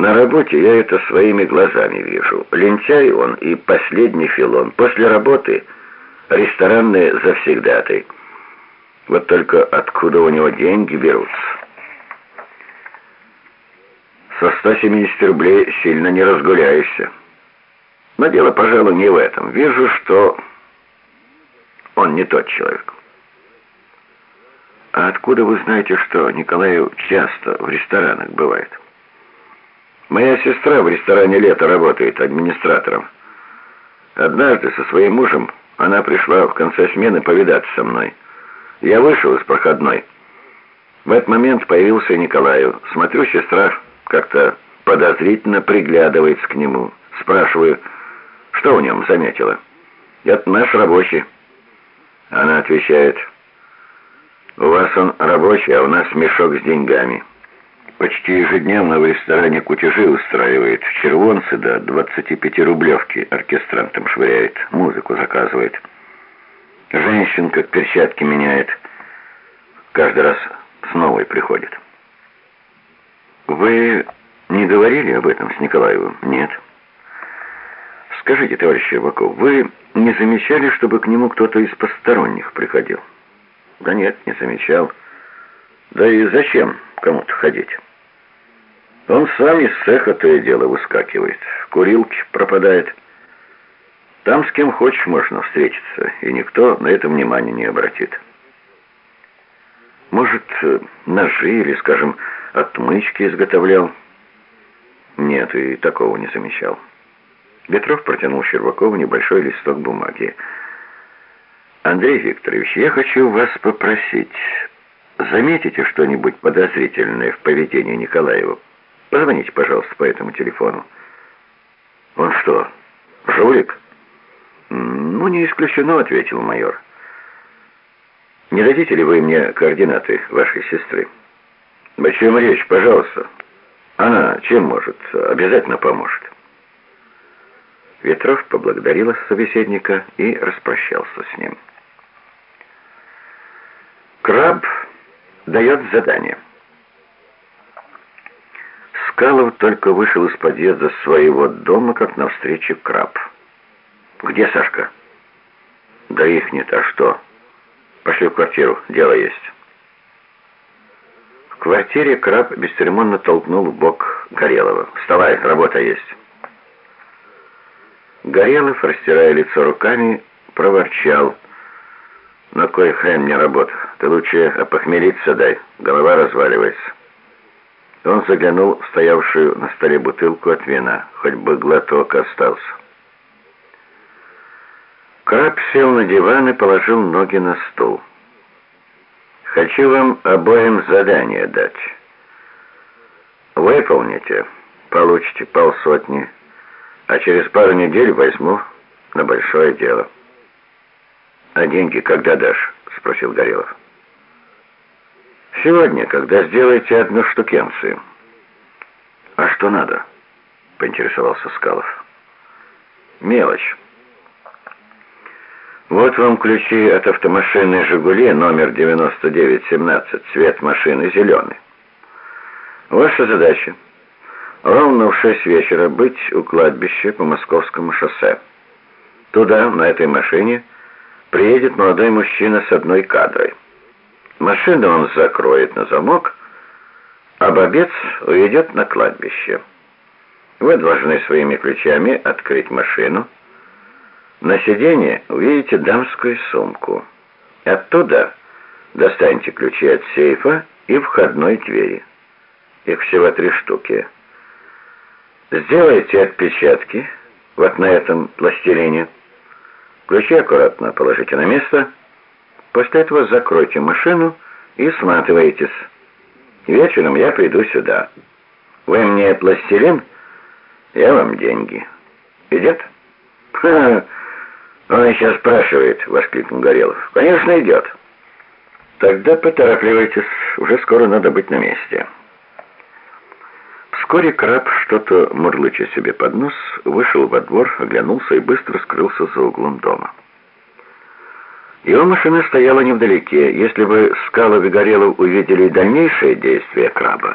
На работе я это своими глазами вижу. Лентяй он и последний филон. После работы ресторанные завсегдаты. Вот только откуда у него деньги берутся? Со 170 рублей сильно не разгуляешься. Но дело, пожалуй, не в этом. Вижу, что он не тот человек. А откуда вы знаете, что Николаю часто в ресторанах бывает? Моя сестра в ресторане «Лето» работает администратором. Однажды со своим мужем она пришла в конце смены повидаться со мной. Я вышел из проходной. В этот момент появился Николаю. Смотрю, сестра как-то подозрительно приглядывается к нему. Спрашиваю, что в нем заметила. «Это наш рабочий». Она отвечает, «У вас он рабочий, а у нас мешок с деньгами». Почти ежедневно в ресторане кутежи устраивает. Червонцы до 25-рублевки оркестрантам швыряет. Музыку заказывает. Женщин как перчатки меняет. Каждый раз с новой приходит. Вы не говорили об этом с Николаевым? Нет. Скажите, товарищ Щербаков, вы не замечали, чтобы к нему кто-то из посторонних приходил? Да нет, не замечал. Да и зачем кому-то ходить? Он сам из цеха то и дело выскакивает, курилки пропадает. Там с кем хочешь можно встретиться, и никто на это внимания не обратит. Может, ножи или, скажем, отмычки изготовлял? Нет, и такого не замечал. Петров протянул Щербакову небольшой листок бумаги. «Андрей Викторович, я хочу вас попросить, заметите что-нибудь подозрительное в поведении Николаева?» Позвоните, пожалуйста, по этому телефону. Он что, жулик? Ну, не исключено, ответил майор. Не дадите ли вы мне координаты вашей сестры? О чем речь, пожалуйста. Она чем может? Обязательно поможет. Ветров поблагодарил собеседника и распрощался с ним. Краб дает задание. Чкалов только вышел из подъезда своего дома, как навстречу краб. «Где Сашка?» «Да их нет, а что?» «Пошли в квартиру, дело есть». В квартире краб бесцеремонно толкнул в бок Горелого. «Вставай, работа есть». Горелов, растирая лицо руками, проворчал. «На кой хрен мне работа? Ты лучше опохмелиться дай, голова разваливается». Он заглянул в стоявшую на столе бутылку от вина, хоть бы глоток остался. Краб сел на диван и положил ноги на стул. «Хочу вам обоим задание дать. Выполните, получите полсотни, а через пару недель возьму на большое дело». «А деньги когда дашь?» — спросил Горелов. Сегодня, когда сделаете одну штукенцию. А что надо? Поинтересовался Скалов. Мелочь. Вот вам ключи от автомашины «Жигули» номер 9917, цвет машины зеленый. Ваша задача — ровно в шесть вечера быть у кладбища по Московскому шоссе. Туда, на этой машине, приедет молодой мужчина с одной кадрой. Машину он закроет на замок, а бобец уйдет на кладбище. Вы должны своими ключами открыть машину. На сиденье увидите дамскую сумку. Оттуда достаньте ключи от сейфа и входной двери. Их всего три штуки. Сделайте отпечатки вот на этом пластилине. Ключи аккуратно положите на место После этого закройте машину и сматывайтесь. Вечером я приду сюда. Вы мне пластилин, я вам деньги. Идет? Ха, он еще спрашивает, воскликнул Горелов. Конечно, идет. Тогда поторапливайтесь, уже скоро надо быть на месте. Вскоре краб, что-то мурлыча себе под нос, вышел во двор, оглянулся и быстро скрылся за углом дома. Его машина стояла невдалеке. Если бы Скалов и увидели дальнейшие действия краба,